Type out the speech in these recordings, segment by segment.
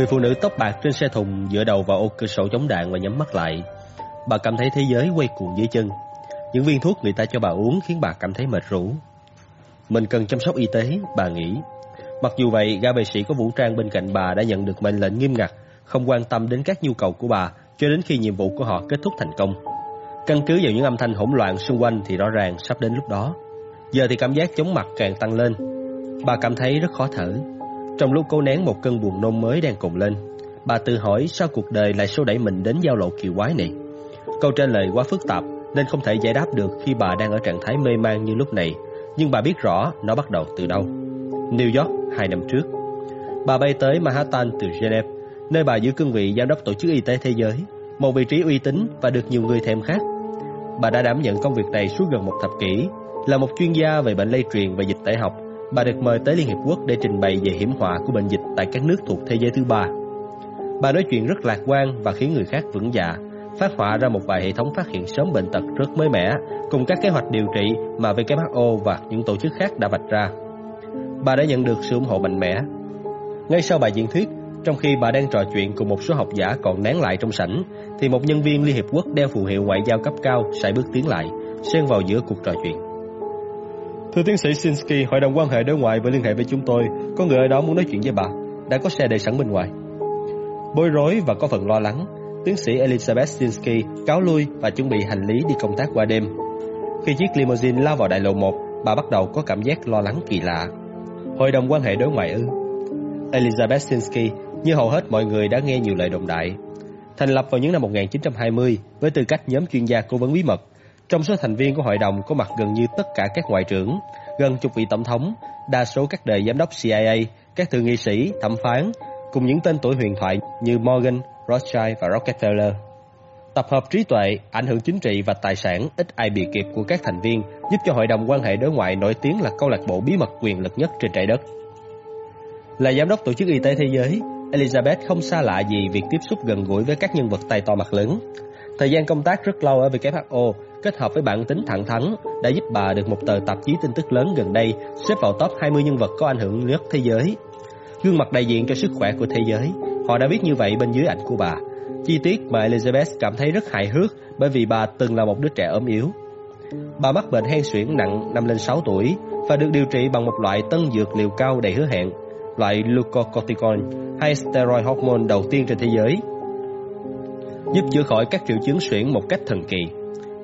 Người phụ nữ tóc bạc trên xe thùng dựa đầu vào ô cửa sổ chống đạn và nhắm mắt lại. Bà cảm thấy thế giới quay cuồng dưới chân. Những viên thuốc người ta cho bà uống khiến bà cảm thấy mệt rũ. Mình cần chăm sóc y tế, bà nghĩ. Mặc dù vậy, gã vệ sĩ có vũ trang bên cạnh bà đã nhận được mệnh lệnh nghiêm ngặt, không quan tâm đến các nhu cầu của bà cho đến khi nhiệm vụ của họ kết thúc thành công. Căn cứ vào những âm thanh hỗn loạn xung quanh thì rõ ràng sắp đến lúc đó. Giờ thì cảm giác chóng mặt càng tăng lên. Bà cảm thấy rất khó thở. Trong lúc cố nén một cơn buồn nôn mới đang cùng lên, bà tự hỏi sao cuộc đời lại xô đẩy mình đến giao lộ kỳ quái này. Câu trả lời quá phức tạp nên không thể giải đáp được khi bà đang ở trạng thái mê man như lúc này, nhưng bà biết rõ nó bắt đầu từ đâu. New York hai năm trước. Bà bay tới Manhattan từ Geneva, nơi bà giữ cương vị giám đốc tổ chức y tế thế giới, một vị trí uy tín và được nhiều người thèm khát. Bà đã đảm nhận công việc này suốt gần một thập kỷ, là một chuyên gia về bệnh lây truyền và dịch tễ học. Bà được mời tới Liên Hiệp Quốc để trình bày về hiểm họa của bệnh dịch tại các nước thuộc thế giới thứ ba. Bà nói chuyện rất lạc quan và khiến người khác vững dạ, phát họa ra một vài hệ thống phát hiện sớm bệnh tật rất mới mẻ, cùng các kế hoạch điều trị mà WHO và những tổ chức khác đã vạch ra. Bà đã nhận được sự ủng hộ mạnh mẽ. Ngay sau bài diễn thuyết, trong khi bà đang trò chuyện cùng một số học giả còn nén lại trong sảnh, thì một nhân viên Liên Hiệp Quốc đeo phù hiệu ngoại giao cấp cao sải bước tiến lại, xen vào giữa cuộc trò chuyện. Thưa tiến sĩ Sinsky, Hội đồng quan hệ đối ngoại vừa liên hệ với chúng tôi. Có người ở đó muốn nói chuyện với bà. Đã có xe đầy sẵn bên ngoài. Bối rối và có phần lo lắng, tiến sĩ Elizabeth Sinsky cáo lui và chuẩn bị hành lý đi công tác qua đêm. Khi chiếc limousine lao vào đại lộ 1, bà bắt đầu có cảm giác lo lắng kỳ lạ. Hội đồng quan hệ đối ngoại ư? Elizabeth Sinsky, như hầu hết mọi người đã nghe nhiều lời đồn đại. Thành lập vào những năm 1920 với tư cách nhóm chuyên gia cố vấn bí mật, trong số thành viên của hội đồng có mặt gần như tất cả các ngoại trưởng, gần chục vị tổng thống, đa số các đời giám đốc CIA, các thượng nghị sĩ, thẩm phán, cùng những tên tuổi huyền thoại như Morgan, Rothschild và Rockefeller. Tập hợp trí tuệ, ảnh hưởng chính trị và tài sản ít ai bị kịp của các thành viên giúp cho Hội đồng quan hệ đối ngoại nổi tiếng là câu lạc bộ bí mật quyền lực nhất trên trái đất. Là giám đốc tổ chức y tế thế giới, Elizabeth không xa lạ gì việc tiếp xúc gần gũi với các nhân vật tay to mặt lớn. Thời gian công tác rất lâu ở WHO kết hợp với bản tính thẳng thắn đã giúp bà được một tờ tạp chí tin tức lớn gần đây xếp vào top 20 nhân vật có ảnh hưởng nhất thế giới. Gương mặt đại diện cho sức khỏe của thế giới, họ đã viết như vậy bên dưới ảnh của bà. Chi tiết mà Elizabeth cảm thấy rất hài hước bởi vì bà từng là một đứa trẻ ốm yếu. Bà mắc bệnh hen suyễn nặng năm lên 6 tuổi và được điều trị bằng một loại tân dược liều cao đầy hứa hẹn, loại glucocorticoid hay steroid hormone đầu tiên trên thế giới, giúp chữa khỏi các triệu chứng suyễn một cách thần kỳ.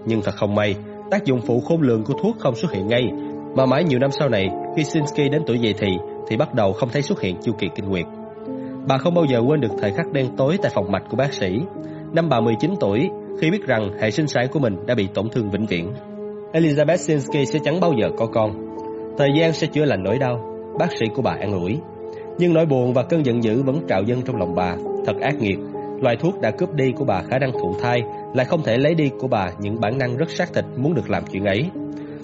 Nhưng thật không may, tác dụng phụ khôn lường của thuốc không xuất hiện ngay, mà mãi nhiều năm sau này, khi Sinsky đến tuổi dậy thì, thì bắt đầu không thấy xuất hiện chu kỳ kinh nguyệt. Bà không bao giờ quên được thời khắc đen tối tại phòng mạch của bác sĩ. Năm bà 19 tuổi, khi biết rằng hệ sinh sản của mình đã bị tổn thương vĩnh viễn. Elizabeth Sinsky sẽ chẳng bao giờ có con. Thời gian sẽ chữa lành nỗi đau, bác sĩ của bà an ủi. Nhưng nỗi buồn và cơn giận dữ vẫn trào dâng trong lòng bà, thật ác nghiệt. Loại thuốc đã cướp đi của bà khả năng thụ thai, lại không thể lấy đi của bà những bản năng rất xác thịt muốn được làm chuyện ấy.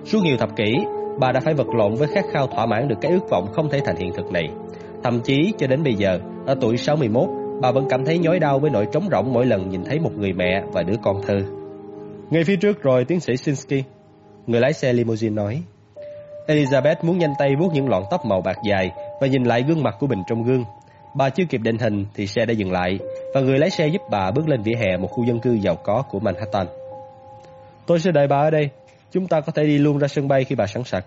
Suốt nhiều thập kỷ, bà đã phải vật lộn với khát khao thỏa mãn được cái ước vọng không thể thành hiện thực này. Thậm chí cho đến bây giờ, ở tuổi 61, bà vẫn cảm thấy nhói đau với nỗi trống rỗng mỗi lần nhìn thấy một người mẹ và đứa con thơ. Ngay phía trước rồi, tiến sĩ Sinsky. Người lái xe limousine nói. Elizabeth muốn nhanh tay vuốt những lọn tóc màu bạc dài và nhìn lại gương mặt của mình trong gương. Bà chưa kịp định hình thì xe đã dừng lại và người lái xe giúp bà bước lên vỉa hè một khu dân cư giàu có của Manhattan. Tôi sẽ đợi bà ở đây. Chúng ta có thể đi luôn ra sân bay khi bà sẵn sàng.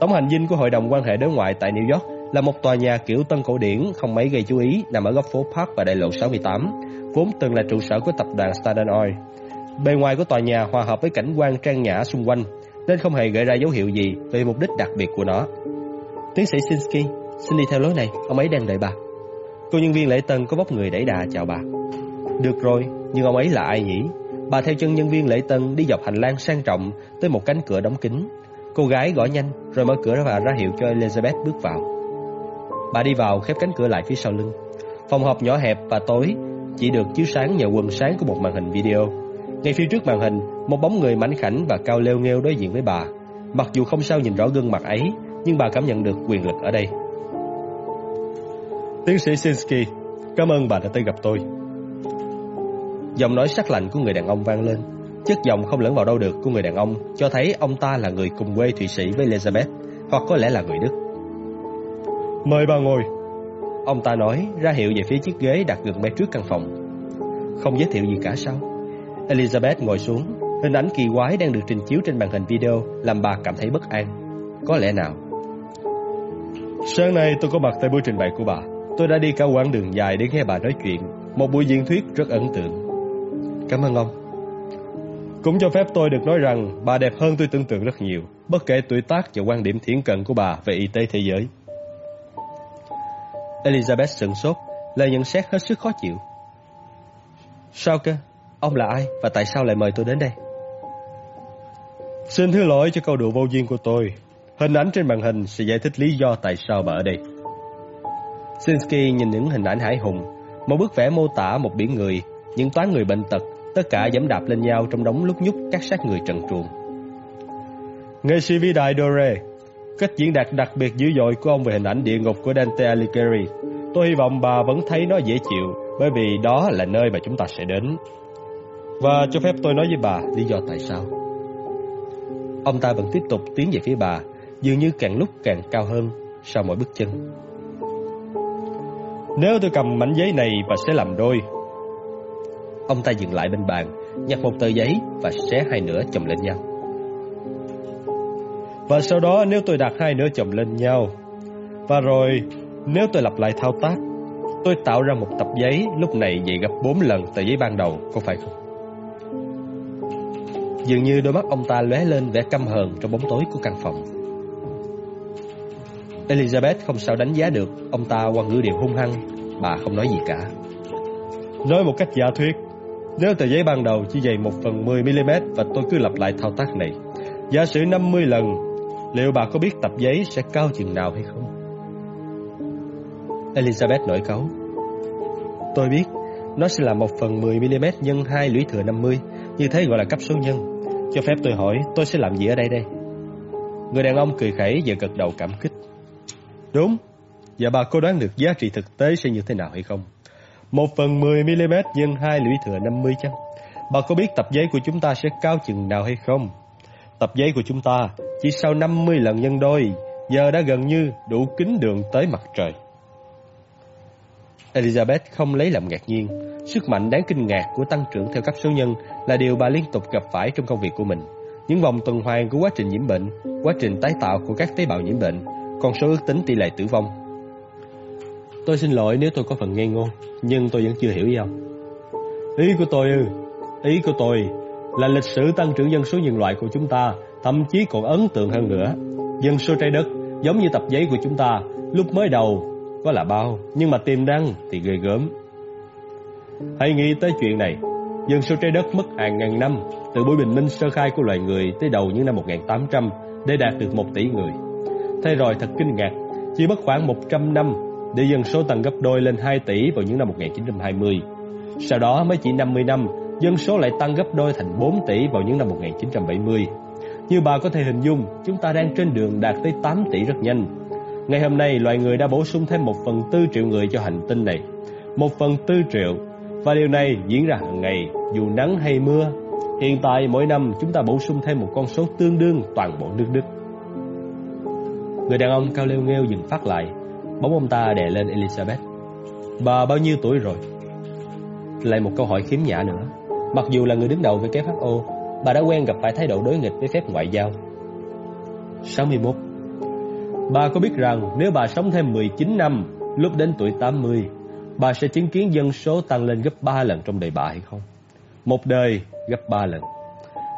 Tổng hành dinh của Hội đồng quan hệ đối ngoại tại New York là một tòa nhà kiểu tân cổ điển không mấy gây chú ý nằm ở góc phố Park và đại lộ 68, vốn từng là trụ sở của tập đoàn Standard Oil. Bề ngoài của tòa nhà hòa hợp với cảnh quan trang nhã xung quanh, nên không hề gợi ra dấu hiệu gì về mục đích đặc biệt của nó. Tiến sĩ Sinsky, xin đi theo lối này, ông ấy đang đợi bà. Cô nhân viên lễ tân có bóc người đẩy đà chào bà. Được rồi, nhưng ông ấy là ai nhỉ? Bà theo chân nhân viên lễ tân đi dọc hành lang sang trọng tới một cánh cửa đóng kín. Cô gái gõ nhanh rồi mở cửa và ra hiệu cho Elizabeth bước vào. Bà đi vào khép cánh cửa lại phía sau lưng. Phòng họp nhỏ hẹp và tối, chỉ được chiếu sáng nhờ quần sáng của một màn hình video. Ngay phía trước màn hình, một bóng người mảnh khảnh và cao leo nghêu đối diện với bà. Mặc dù không sao nhìn rõ gương mặt ấy, nhưng bà cảm nhận được quyền lực ở đây. Tiến sĩ Sinsky, cảm ơn bà đã tới gặp tôi. Giọng nói sắc lạnh của người đàn ông vang lên. Chất giọng không lẫn vào đâu được của người đàn ông cho thấy ông ta là người cùng quê Thụy Sĩ với Elizabeth, hoặc có lẽ là người Đức. Mời bà ngồi. Ông ta nói ra hiệu về phía chiếc ghế đặt gần mé trước căn phòng Không giới thiệu gì cả sao Elizabeth ngồi xuống Hình ảnh kỳ quái đang được trình chiếu trên màn hình video Làm bà cảm thấy bất an Có lẽ nào Sáng nay tôi có mặt tại buổi trình bày của bà Tôi đã đi cả quãng đường dài để nghe bà nói chuyện. Một buổi diễn thuyết rất ấn tượng. Cảm ơn ông. Cũng cho phép tôi được nói rằng Bà đẹp hơn tôi tưởng tượng rất nhiều, Bất kể tuổi tác và quan điểm thiển cận của bà Về y tế thế giới. Elizabeth sửng sốt, Lời nhận xét hết sức khó chịu. Sao cơ? Ông là ai và tại sao lại mời tôi đến đây? Xin thứ lỗi cho câu đùa vô duyên của tôi. Hình ảnh trên màn hình sẽ giải thích lý do tại sao bà ở đây. Sinsky nhìn những hình ảnh hải hùng, Một bức vẽ mô tả một biển người, Những toán người bệnh tật, Tất cả dẫm đạp lên nhau trong đống lúc nhúc các xác người trần truồng. Nghệ sĩ vĩ đại Dore, Cách diễn đạt đặc biệt dữ dội của ông về hình ảnh địa ngục của Dante Alighieri. Tôi hy vọng bà vẫn thấy nó dễ chịu, Bởi vì đó là nơi mà chúng ta sẽ đến. Và cho phép tôi nói với bà lý do tại sao. Ông ta vẫn tiếp tục tiến về phía bà, Dường như càng lúc càng cao hơn Sau mỗi bước chân. Nếu tôi cầm mảnh giấy này và sẽ làm đôi Ông ta dừng lại bên bàn Nhặt một tờ giấy và xé hai nửa chồng lên nhau Và sau đó nếu tôi đặt hai nửa chồng lên nhau Và rồi nếu tôi lặp lại thao tác Tôi tạo ra một tập giấy lúc này dày gấp 4 lần tờ giấy ban đầu, có phải không? Dường như đôi mắt ông ta lóe lên vẻ căm hờn trong bóng tối của căn phòng. Elizabeth không sao đánh giá được ông ta qua ngữ điệu hung hăng, bà không nói gì cả. Nói một cách giả thuyết, nếu tờ giấy ban đầu chỉ dày 1 phần 10mm và tôi cứ lặp lại thao tác này, giả sử 50 lần, liệu bà có biết tập giấy sẽ cao chừng nào hay không? Elizabeth nổi cáu. Tôi biết, nó sẽ là 1 phần 10mm nhân 2 lũy thừa 50, như thế gọi là cấp số nhân. Cho phép tôi hỏi, tôi sẽ làm gì ở đây đây? Người đàn ông cười khẩy và gật đầu cảm kích. Đúng, và bà có đoán được giá trị thực tế sẽ như thế nào hay không? Một phần 10mm nhân 2 lũy thừa 50 chăng? Bà có biết tập giấy của chúng ta sẽ cao chừng nào hay không? Tập giấy của chúng ta chỉ sau 50 lần nhân đôi, giờ đã gần như đủ kính đường tới mặt trời. Elizabeth không lấy làm ngạc nhiên. Sức mạnh đáng kinh ngạc của tăng trưởng theo cấp số nhân là điều bà liên tục gặp phải trong công việc của mình. Những vòng tuần hoàn của quá trình nhiễm bệnh, quá trình tái tạo của các tế bào nhiễm bệnh, con số ước tính tỷ lệ tử vong. Tôi xin lỗi nếu tôi có phần ngây ngô, nhưng tôi vẫn chưa hiểu ý ông. Ý của tôi ư, ý của tôi là lịch sử tăng trưởng dân số nhân loại của chúng ta thậm chí còn ấn tượng hơn nữa. Dân số trái đất giống như tập giấy của chúng ta, lúc mới đầu có là bao, nhưng mà tiềm năng thì ghê gớm. Hãy nghĩ tới chuyện này, dân số trái đất mất hàng ngàn năm, từ buổi bình minh sơ khai của loài người tới đầu những năm 1800 để đạt được một tỷ người. Thay rồi thật kinh ngạc, chỉ mất khoảng 100 năm để dân số tăng gấp đôi lên 2 tỷ vào những năm 1920. Sau đó mới chỉ 50 năm, dân số lại tăng gấp đôi thành 4 tỷ vào những năm 1970. Như bà có thể hình dung, chúng ta đang trên đường đạt tới 8 tỷ rất nhanh. Ngày hôm nay, loài người đã bổ sung thêm 1 phần 4 triệu người cho hành tinh này. 1 phần 4 triệu. Và điều này diễn ra hàng ngày, dù nắng hay mưa. Hiện tại, mỗi năm chúng ta bổ sung thêm một con số tương đương toàn bộ nước Đức. Người đàn ông cao leo nghêu dừng phát lại. Bóng ông ta đè lên Elizabeth. Bà bao nhiêu tuổi rồi? Lại một câu hỏi khiếm nhã nữa. Mặc dù là người đứng đầu WHO, bà đã quen gặp phải thái độ đối nghịch với phép ngoại giao. 61 Bà có biết rằng nếu bà sống thêm 19 năm, lúc đến tuổi 80, bà sẽ chứng kiến dân số tăng lên gấp 3 lần trong đời bà hay không? Một đời gấp 3 lần.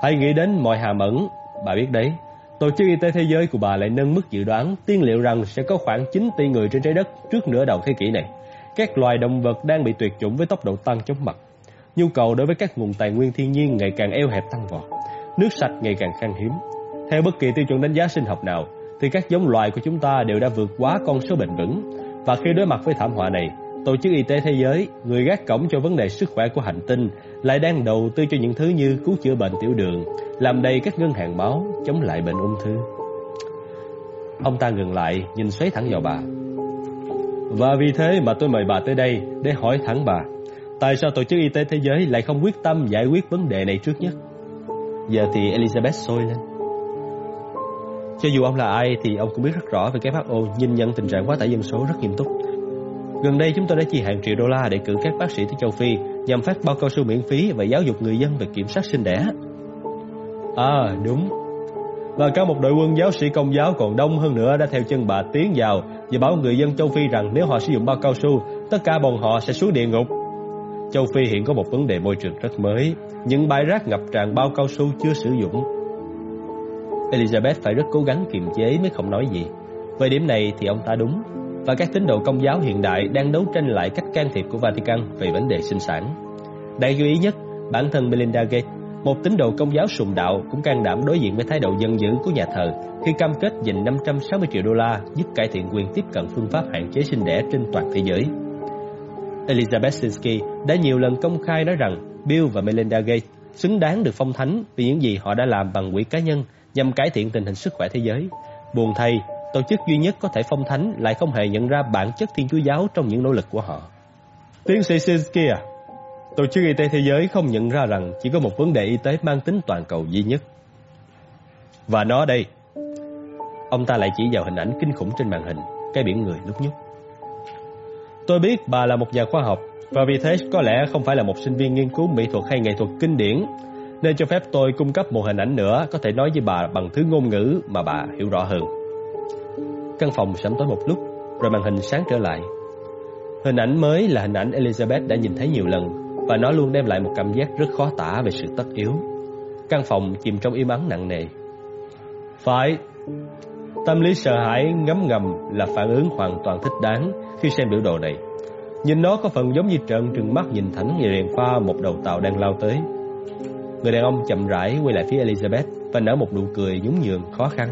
Hãy nghĩ đến mọi hàm ẩn, bà biết đấy. Tổ chức Y tế Thế giới của bà lại nâng mức dự đoán tiên liệu rằng sẽ có khoảng 9 tỷ người trên trái đất trước nửa đầu thế kỷ này. Các loài động vật đang bị tuyệt chủng với tốc độ tăng chóng mặt. Nhu cầu đối với các nguồn tài nguyên thiên nhiên ngày càng eo hẹp tăng vọt. Nước sạch ngày càng khan hiếm. Theo bất kỳ tiêu chuẩn đánh giá sinh học nào, thì các giống loài của chúng ta đều đã vượt quá con số bền vững. Và khi đối mặt với thảm họa này, Tổ chức Y tế Thế giới, người gác cổng cho vấn đề sức khỏe của hành tinh, lại đang đầu tư cho những thứ như cứu chữa bệnh tiểu đường, làm đầy các ngân hàng máu, chống lại bệnh ung thư. Ông ta ngừng lại, nhìn xoáy thẳng vào bà. Và vì thế mà tôi mời bà tới đây để hỏi thẳng bà, tại sao Tổ chức Y tế Thế giới lại không quyết tâm giải quyết vấn đề này trước nhất? Giờ thì Elizabeth sôi lên. Cho dù ông là ai thì ông cũng biết rất rõ về cái WHO nhìn nhận tình trạng quá tải dân số rất nghiêm túc. Gần đây chúng tôi đã chi hàng triệu đô la để cử các bác sĩ tới châu Phi nhằm phát bao cao su miễn phí và giáo dục người dân về kiểm soát sinh đẻ. À, đúng. Và cả một đội quân giáo sĩ công giáo còn đông hơn nữa đã theo chân bà tiến vào và bảo người dân châu Phi rằng nếu họ sử dụng bao cao su, tất cả bọn họ sẽ xuống địa ngục. Châu Phi hiện có một vấn đề môi trường rất mới, những bãi rác ngập tràn bao cao su chưa sử dụng. Elizabeth phải rất cố gắng kiềm chế mới không nói gì. Về điểm này thì ông ta đúng, và các tín đồ công giáo hiện đại đang đấu tranh lại cách can thiệp của Vatican về vấn đề sinh sản. Đáng chú ý nhất, bản thân Melinda Gates, một tín đồ công giáo sùng đạo cũng can đảm đối diện với thái độ dân dữ của nhà thờ khi cam kết dành 560 triệu đô la giúp cải thiện quyền tiếp cận phương pháp hạn chế sinh đẻ trên toàn thế giới. Elizabeth Sinsky đã nhiều lần công khai nói rằng Bill và Melinda Gates xứng đáng được phong thánh vì những gì họ đã làm bằng quỹ cá nhân nhằm cải thiện tình hình sức khỏe thế giới. Buồn thay, tổ chức duy nhất có thể phong thánh lại không hề nhận ra bản chất Thiên Chúa giáo trong những nỗ lực của họ. Tiến sĩ Sinsky à, Tổ chức Y tế Thế giới không nhận ra rằng chỉ có một vấn đề y tế mang tính toàn cầu duy nhất. Và nó đây. Ông ta lại chỉ vào hình ảnh kinh khủng trên màn hình, cái biển người lúc nhúc. Tôi biết bà là một nhà khoa học và vì thế có lẽ không phải là một sinh viên nghiên cứu mỹ thuật hay nghệ thuật kinh điển nên cho phép tôi cung cấp một hình ảnh nữa có thể nói với bà bằng thứ ngôn ngữ mà bà hiểu rõ hơn. Căn phòng sẫm tối một lúc, rồi màn hình sáng trở lại. Hình ảnh mới là hình ảnh Elizabeth đã nhìn thấy nhiều lần và nó luôn đem lại một cảm giác rất khó tả về sự tất yếu. Căn phòng chìm trong im ắng nặng nề. Phải, tâm lý sợ hãi ngấm ngầm là phản ứng hoàn toàn thích đáng khi xem biểu đồ này. Nhìn nó có phần giống như trận trừng mắt nhìn thẳng về đèn pha một đầu tàu đang lao tới. Người đàn ông chậm rãi quay lại phía Elizabeth và nở một nụ cười nhún nhường khó khăn.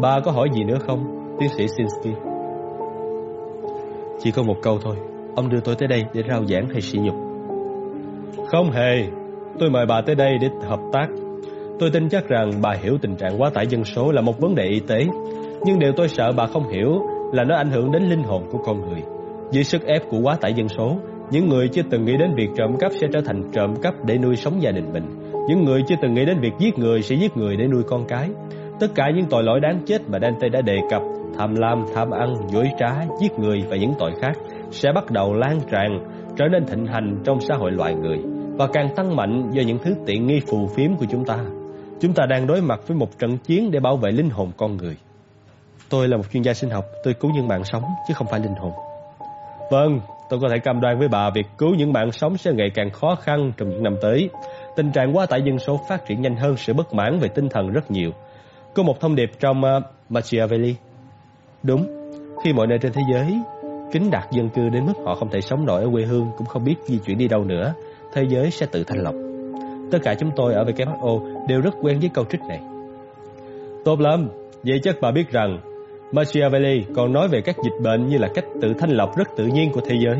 Bà có hỏi gì nữa không, tiến sĩ Sinsky? Chỉ có một câu thôi, ông đưa tôi tới đây để rao giảng hay sỉ nhục? Không hề, tôi mời bà tới đây để hợp tác. Tôi tin chắc rằng bà hiểu tình trạng quá tải dân số là một vấn đề y tế, nhưng điều tôi sợ bà không hiểu là nó ảnh hưởng đến linh hồn của con người. Dưới sức ép của quá tải dân số, những người chưa từng nghĩ đến việc trộm cắp sẽ trở thành trộm cắp để nuôi sống gia đình mình. Những người chưa từng nghĩ đến việc giết người sẽ giết người để nuôi con cái. Tất cả những tội lỗi đáng chết mà Dante đã đề cập, tham lam, tham ăn, dối trá, giết người và những tội khác sẽ bắt đầu lan tràn, trở nên thịnh hành trong xã hội loài người và càng tăng mạnh do những thứ tiện nghi phù phiếm của chúng ta. Chúng ta đang đối mặt với một trận chiến để bảo vệ linh hồn con người. Tôi là một chuyên gia sinh học, tôi cứu những mạng sống chứ không phải linh hồn. Vâng, tôi có thể cam đoan với bà việc cứu những mạng sống sẽ ngày càng khó khăn trong những năm tới. Tình trạng quá tải dân số phát triển nhanh hơn sự bất mãn về tinh thần rất nhiều. Có một thông điệp trong uh, Machiavelli. Đúng, khi mọi nơi trên thế giới kính đạt dân cư đến mức họ không thể sống nổi ở quê hương cũng không biết di chuyển đi đâu nữa, thế giới sẽ tự thanh lọc. Tất cả chúng tôi ở WHO đều rất quen với câu trích này. Tốt lắm, vậy chắc bà biết rằng Machiavelli còn nói về các dịch bệnh như là cách tự thanh lọc rất tự nhiên của thế giới.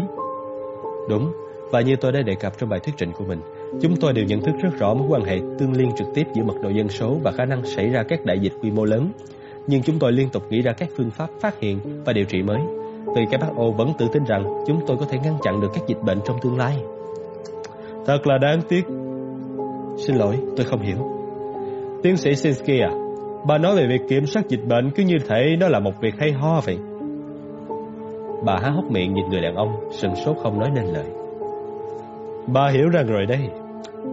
Đúng, và như tôi đã đề cập trong bài thuyết trình của mình, chúng tôi đều nhận thức rất rõ mối quan hệ tương liên trực tiếp giữa mật độ dân số và khả năng xảy ra các đại dịch quy mô lớn. Nhưng chúng tôi liên tục nghĩ ra các phương pháp phát hiện và điều trị mới. Vì WHO vẫn tự tin rằng chúng tôi có thể ngăn chặn được các dịch bệnh trong tương lai. Thật là đáng tiếc. Xin lỗi, tôi không hiểu. Tiến sĩ Sinsky à, Bà nói về việc kiểm soát dịch bệnh cứ như thể nó là một việc hay ho vậy. Bà há hốc miệng nhìn người đàn ông, sừng sốt không nói nên lời. Bà hiểu rằng rồi đây.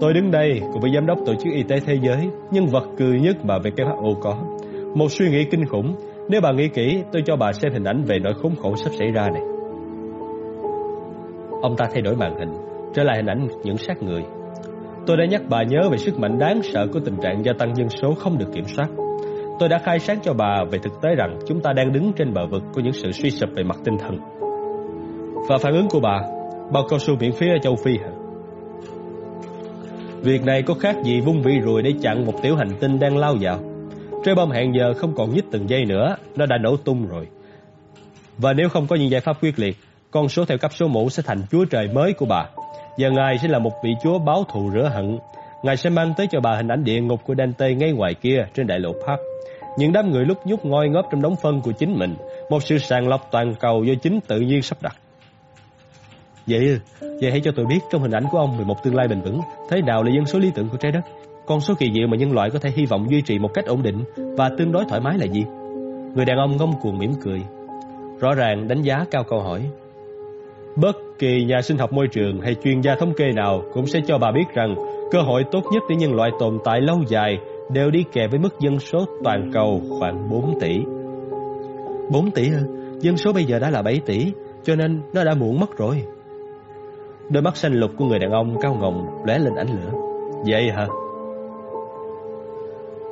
Tôi đứng đây cùng với giám đốc tổ chức y tế thế giới, nhân vật cười nhất mà WHO có. Một suy nghĩ kinh khủng. Nếu bà nghĩ kỹ, tôi cho bà xem hình ảnh về nỗi khốn khổ sắp xảy ra này. Ông ta thay đổi màn hình, trở lại hình ảnh những xác người. Tôi đã nhắc bà nhớ về sức mạnh đáng sợ của tình trạng gia tăng dân số không được kiểm soát. Tôi đã khai sáng cho bà về thực tế rằng chúng ta đang đứng trên bờ vực của những sự suy sụp về mặt tinh thần. Và phản ứng của bà, bao cao su miễn phí ở châu Phi hả? Việc này có khác gì vung vị rùi để chặn một tiểu hành tinh đang lao vào. Trái bom hẹn giờ không còn nhích từng giây nữa, nó đã nổ tung rồi. Và nếu không có những giải pháp quyết liệt, con số theo cấp số mũ sẽ thành chúa trời mới của bà. Và Ngài sẽ là một vị chúa báo thù rửa hận. Ngài sẽ mang tới cho bà hình ảnh địa ngục của Dante ngay ngoài kia trên đại lộ Park. Những đám người lúc nhúc ngoi ngóp trong đống phân của chính mình, một sự sàng lọc toàn cầu do chính tự nhiên sắp đặt. Vậy, vậy hãy cho tôi biết trong hình ảnh của ông về một tương lai bền vững, thế nào là dân số lý tưởng của trái đất? Con số kỳ diệu mà nhân loại có thể hy vọng duy trì một cách ổn định và tương đối thoải mái là gì? Người đàn ông ngông cuồng mỉm cười. rõ ràng đánh giá cao câu hỏi. Bất kỳ nhà sinh học môi trường hay chuyên gia thống kê nào cũng sẽ cho bà biết rằng cơ hội tốt nhất để nhân loại tồn tại lâu dài đều đi kèm với mức dân số toàn cầu khoảng 4 tỷ. 4 tỷ ư? Dân số bây giờ đã là 7 tỷ, cho nên nó đã muộn mất rồi. Đôi mắt xanh lục của người đàn ông cao ngồng lóe lên ánh lửa. Vậy hả?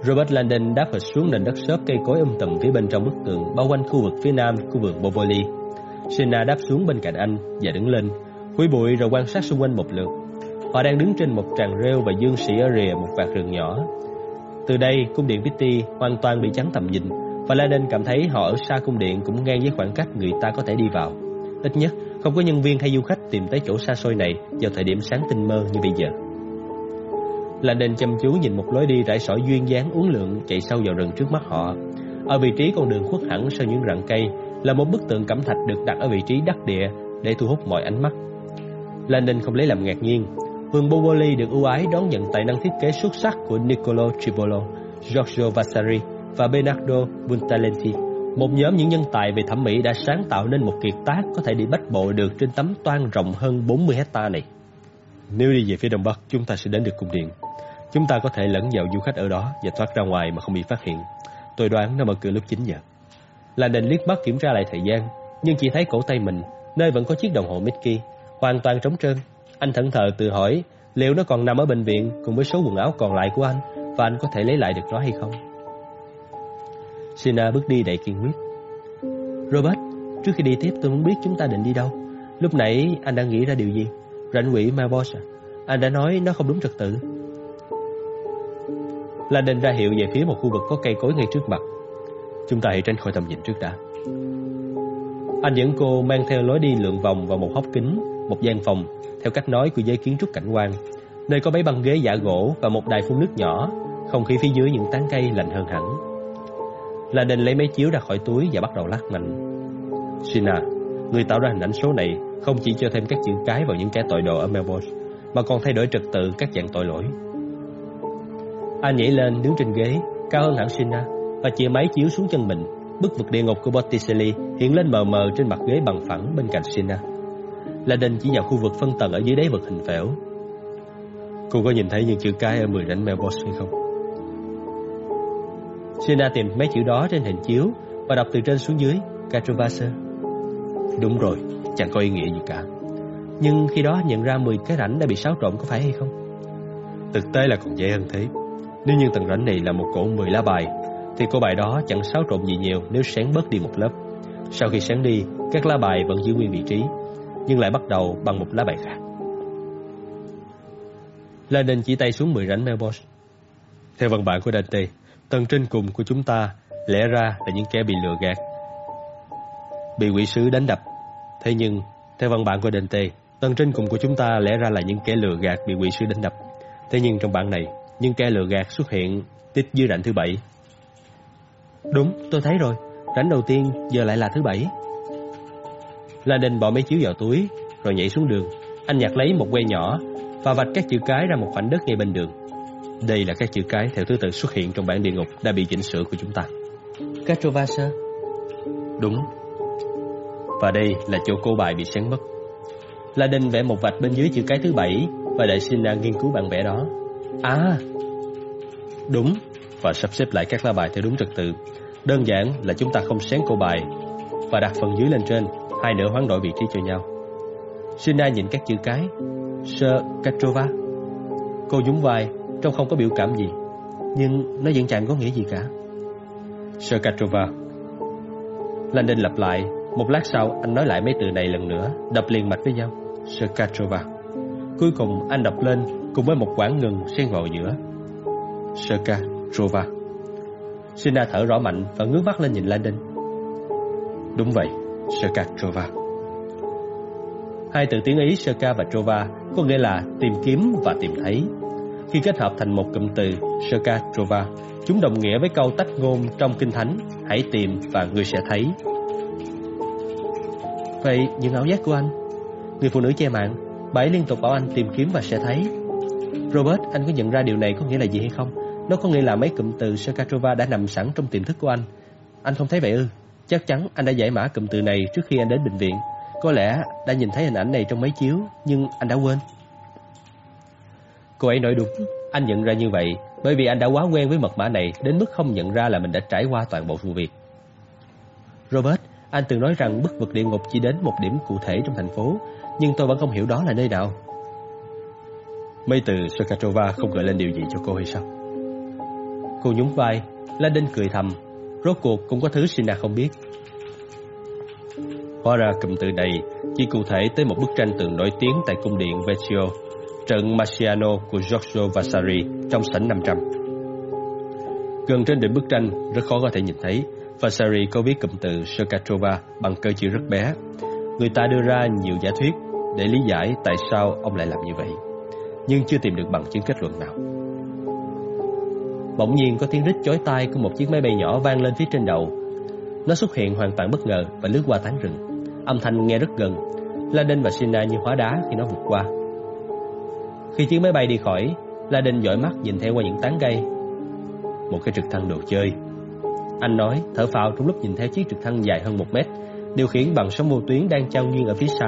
Robert Landon đáp hịch xuống nền đất xốp cây cối um tùm phía bên trong bức tường bao quanh khu vực phía nam của vườn Boboli. Sina đáp xuống bên cạnh anh và đứng lên, khuấy bụi rồi quan sát xung quanh một lượt. Họ đang đứng trên một tràng rêu và dương sĩ ở rìa một vạt rừng nhỏ. Từ đây, cung điện Pitti hoàn toàn bị chắn tầm nhìn, và Landon cảm thấy họ ở xa cung điện cũng ngang với khoảng cách người ta có thể đi vào. Ít nhất, không có nhân viên hay du khách tìm tới chỗ xa xôi này vào thời điểm sáng tinh mơ như bây giờ. Landon chăm chú nhìn một lối đi rải sỏi duyên dáng uốn lượn chạy sâu vào rừng trước mắt họ. Ở vị trí con đường khuất hẳn sau những rặng cây là một bức tượng cẩm thạch được đặt ở vị trí đắc địa để thu hút mọi ánh mắt. Landon không lấy làm ngạc nhiên. Vườn Boboli được ưu ái đón nhận tài năng thiết kế xuất sắc của Niccolo Tribolo, Giorgio Vasari và Bernardo Buntalenti. Một nhóm những nhân tài về thẩm mỹ đã sáng tạo nên một kiệt tác có thể đi bách bộ được trên tấm toan rộng hơn 40 hecta này. Nếu đi về phía đông bắc, chúng ta sẽ đến được cung điện. Chúng ta có thể lẫn vào du khách ở đó và thoát ra ngoài mà không bị phát hiện. Tôi đoán nó mở cửa lúc 9 giờ. Là định liếc mắt kiểm tra lại thời gian, nhưng chỉ thấy cổ tay mình, nơi vẫn có chiếc đồng hồ Mickey, hoàn toàn trống trơn. Anh thẫn thờ tự hỏi liệu nó còn nằm ở bệnh viện cùng với số quần áo còn lại của anh và anh có thể lấy lại được nó hay không. Sina bước đi đầy kiên quyết. Robert, trước khi đi tiếp tôi muốn biết chúng ta định đi đâu. Lúc nãy anh đang nghĩ ra điều gì? Rảnh quỷ Malboss à? Anh đã nói nó không đúng trật tự. Landon ra hiệu về phía một khu vực có cây cối ngay trước mặt. Chúng ta hãy tránh khỏi tầm nhìn trước đã. Anh dẫn cô mang theo lối đi lượn vòng vào một hốc kính, một gian phòng, theo cách nói của giới kiến trúc cảnh quan, nơi có mấy băng ghế giả gỗ và một đài phun nước nhỏ, không khí phía dưới những tán cây lạnh hơn hẳn. Landon lấy máy chiếu ra khỏi túi và bắt đầu lắc mạnh. Sina, người tạo ra hình ảnh số này không chỉ cho thêm các chữ cái vào những kẻ tội đồ ở Melbourne, mà còn thay đổi trật tự các dạng tội lỗi. Anh nhảy lên đứng trên ghế, cao hơn hẳn Sina, và chìa máy chiếu xuống chân mình. Bức vực địa ngục của Botticelli hiện lên mờ mờ trên mặt ghế bằng phẳng bên cạnh Sina. Laden chỉ vào khu vực phân tầng ở dưới đáy vực hình phễu. Cô có nhìn thấy những chữ cái ở mười rãnh Melbourne hay không? Sina tìm mấy chữ đó trên hình chiếu và đọc từ trên xuống dưới, Catrovasa. Đúng rồi, chẳng có ý nghĩa gì cả. Nhưng khi đó nhận ra 10 cái rãnh đã bị xáo trộn có phải hay không? Thực tế là còn dễ hơn thế. Nếu như tầng rãnh này là một cổ 10 lá bài, thì cô bài đó chẳng xáo trộn gì nhiều nếu sáng bớt đi một lớp. Sau khi sáng đi, các lá bài vẫn giữ nguyên vị trí, nhưng lại bắt đầu bằng một lá bài khác. Lenin chỉ tay xuống 10 rãnh Melbourne. Theo văn bản của Dante, tầng trên cùng của chúng ta lẽ ra là những kẻ bị lừa gạt, bị quỷ sứ đánh đập. Thế nhưng, theo văn bản của Dante, tầng trên cùng của chúng ta lẽ ra là những kẻ lừa gạt bị quỷ sứ đánh đập. Thế nhưng trong bản này, những kẻ lừa gạt xuất hiện tích dưới rãnh thứ bảy. Đúng, tôi thấy rồi. Rãnh đầu tiên giờ lại là thứ bảy. La Đinh bỏ mấy chiếu vào túi, rồi nhảy xuống đường. Anh nhặt lấy một que nhỏ và vạch các chữ cái ra một khoảnh đất ngay bên đường. Đây là các chữ cái theo thứ tự xuất hiện trong bản địa ngục đã bị chỉnh sửa của chúng ta. Catrovasa. Đúng. Và đây là chỗ cô bài bị sáng mất. La Đinh vẽ một vạch bên dưới chữ cái thứ bảy và đợi Sina nghiên cứu bản vẽ đó. À, đúng, và sắp xếp lại các lá bài theo đúng trật tự. Đơn giản là chúng ta không xén cô bài và đặt phần dưới lên trên, hai nửa hoán đổi vị trí cho nhau. Sina nhìn các chữ cái. Sir Katrova. Cô nhún vai, trông không có biểu cảm gì, nhưng nó vẫn chẳng có nghĩa gì cả. Sir Katrova. Landon lặp lại, một lát sau anh nói lại mấy từ này lần nữa, đập liền mạch với nhau. Sir Katrova. Cuối cùng anh đọc lên cùng với một quãng ngừng xen vào giữa. Serka Trova. Sina thở rõ mạnh và ngước mắt lên nhìn Landon. Đúng vậy, Serka Trova. Hai từ tiếng Ý Serka và Trova có nghĩa là tìm kiếm và tìm thấy. Khi kết hợp thành một cụm từ Serka Trova, chúng đồng nghĩa với câu tách ngôn trong Kinh Thánh, hãy tìm và người sẽ thấy. Vậy những ảo giác của anh, người phụ nữ che mạng, bà ấy liên tục bảo anh tìm kiếm và sẽ thấy. Robert, anh có nhận ra điều này có nghĩa là gì hay không? Nó có nghĩa là mấy cụm từ Sokatrova đã nằm sẵn trong tiềm thức của anh. Anh không thấy vậy ư? Chắc chắn anh đã giải mã cụm từ này trước khi anh đến bệnh viện. Có lẽ đã nhìn thấy hình ảnh này trong máy chiếu, nhưng anh đã quên. Cô ấy nói đúng, anh nhận ra như vậy bởi vì anh đã quá quen với mật mã này đến mức không nhận ra là mình đã trải qua toàn bộ vụ việc. Robert, anh từng nói rằng bức vực địa ngục chỉ đến một điểm cụ thể trong thành phố, nhưng tôi vẫn không hiểu đó là nơi nào. Mấy từ Sokatrova không gợi lên điều gì cho cô hay sao? Cô nhún vai, Landon cười thầm, rốt cuộc cũng có thứ Sina không biết. Hóa ra cụm từ này chỉ cụ thể tới một bức tranh tượng nổi tiếng tại cung điện Vecchio, trận Marciano của Giorgio Vasari trong sảnh 500. Gần trên đỉnh bức tranh rất khó có thể nhìn thấy, Vasari có viết cụm từ Sokatrova bằng cơ chữ rất bé. Người ta đưa ra nhiều giả thuyết để lý giải tại sao ông lại làm như vậy, nhưng chưa tìm được bằng chứng kết luận nào. Bỗng nhiên có tiếng rít chói tai của một chiếc máy bay nhỏ vang lên phía trên đầu. Nó xuất hiện hoàn toàn bất ngờ và lướt qua tán rừng. Âm thanh nghe rất gần. Laden và Sina như hóa đá khi nó vượt qua. Khi chiếc máy bay đi khỏi, La Laden dõi mắt nhìn theo qua những tán cây. Một cái trực thăng đồ chơi. Anh nói, thở phào trong lúc nhìn theo chiếc trực thăng dài hơn một mét, điều khiển bằng sóng vô tuyến đang trao nghiêng ở phía xa.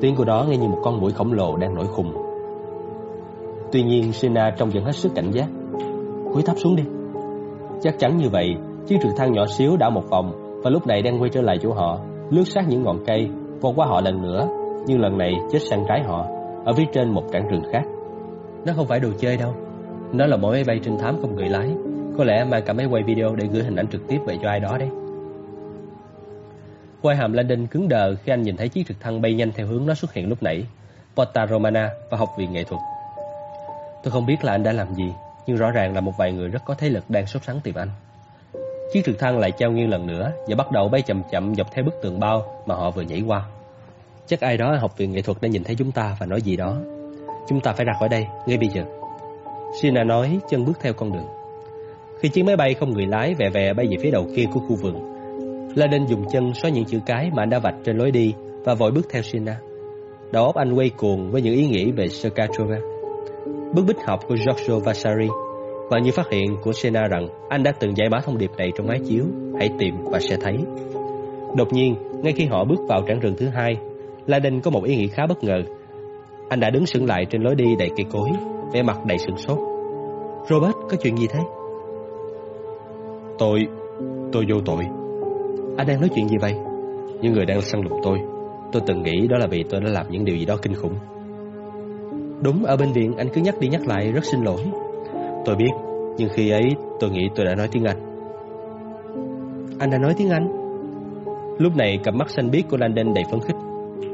Tiếng của đó nghe như một con mũi khổng lồ đang nổi khùng. Tuy nhiên, Sina trông vẫn hết sức cảnh giác. Cúi thấp xuống đi. Chắc chắn như vậy, chiếc trực thăng nhỏ xíu đã một vòng và lúc này đang quay trở lại chỗ họ, lướt sát những ngọn cây, vòng qua họ lần nữa, nhưng lần này chết sang trái họ, ở phía trên một cảng rừng khác. Nó không phải đồ chơi đâu. Nó là mỗi máy bay trinh thám không người lái, có lẽ mang cả máy quay video để gửi hình ảnh trực tiếp về cho ai đó đấy. Quay hàm Landon cứng đờ khi anh nhìn thấy chiếc trực thăng bay nhanh theo hướng nó xuất hiện lúc nãy, Porta Romana và học viện nghệ thuật. Tôi không biết là anh đã làm gì, nhưng rõ ràng là một vài người rất có thế lực đang sốt sắng tìm anh. Chiếc trực thăng lại trao nghiêng lần nữa và bắt đầu bay chậm chậm dọc theo bức tường bao mà họ vừa nhảy qua. Chắc ai đó ở học viện nghệ thuật đã nhìn thấy chúng ta và nói gì đó. Chúng ta phải ra khỏi đây, ngay bây giờ. Sina nói, chân bước theo con đường. Khi chiếc máy bay không người lái vè vè bay về phía đầu kia của khu vườn, Laden dùng chân xóa những chữ cái mà anh đã vạch trên lối đi và vội bước theo Sina. Đầu óc anh quay cuồng với những ý nghĩ về Sokatrova, bức bích học của Giorgio Vasari và như phát hiện của Sina rằng anh đã từng giải mã thông điệp này trong máy chiếu, hãy tìm và sẽ thấy. Đột nhiên, ngay khi họ bước vào trảng rừng thứ hai, Laden có một ý nghĩ khá bất ngờ. Anh đã đứng sững lại trên lối đi đầy cây cối, vẻ mặt đầy sửng sốt. Robert, có chuyện gì thế? Tôi... tôi vô tội. Anh đang nói chuyện gì vậy? Những người đang săn lùng tôi. Tôi từng nghĩ đó là vì tôi đã làm những điều gì đó kinh khủng. Đúng, ở bệnh viện anh cứ nhắc đi nhắc lại rất xin lỗi. Tôi biết, nhưng khi ấy tôi nghĩ tôi đã nói tiếng Anh. Anh đã nói tiếng Anh? Lúc này cặp mắt xanh biếc của Landon đầy phấn khích.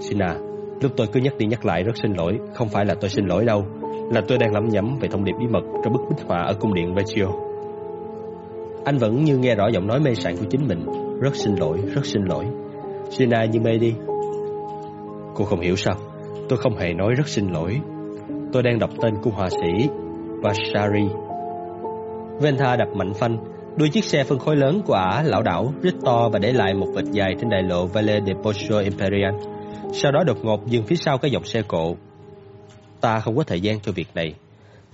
Sina, lúc tôi cứ nhắc đi nhắc lại rất xin lỗi, không phải là tôi xin lỗi đâu, là tôi đang lẩm nhẩm về thông điệp bí mật trong bức bích họa ở cung điện Vecchio. Anh vẫn như nghe rõ giọng nói mê sảng của chính mình. Rất xin lỗi, rất xin lỗi. Sina như mê đi. Cô không hiểu sao? Tôi không hề nói rất xin lỗi. Tôi đang đọc tên của họa sĩ Vasari. Venta đập mạnh phanh, đuôi chiếc xe phân khối lớn của ả lão đảo, rít to và để lại một vệt dài trên đại lộ Valle de Poggio Imperial. Sau đó đột ngột dừng phía sau cái dòng xe cộ. Ta không có thời gian cho việc này.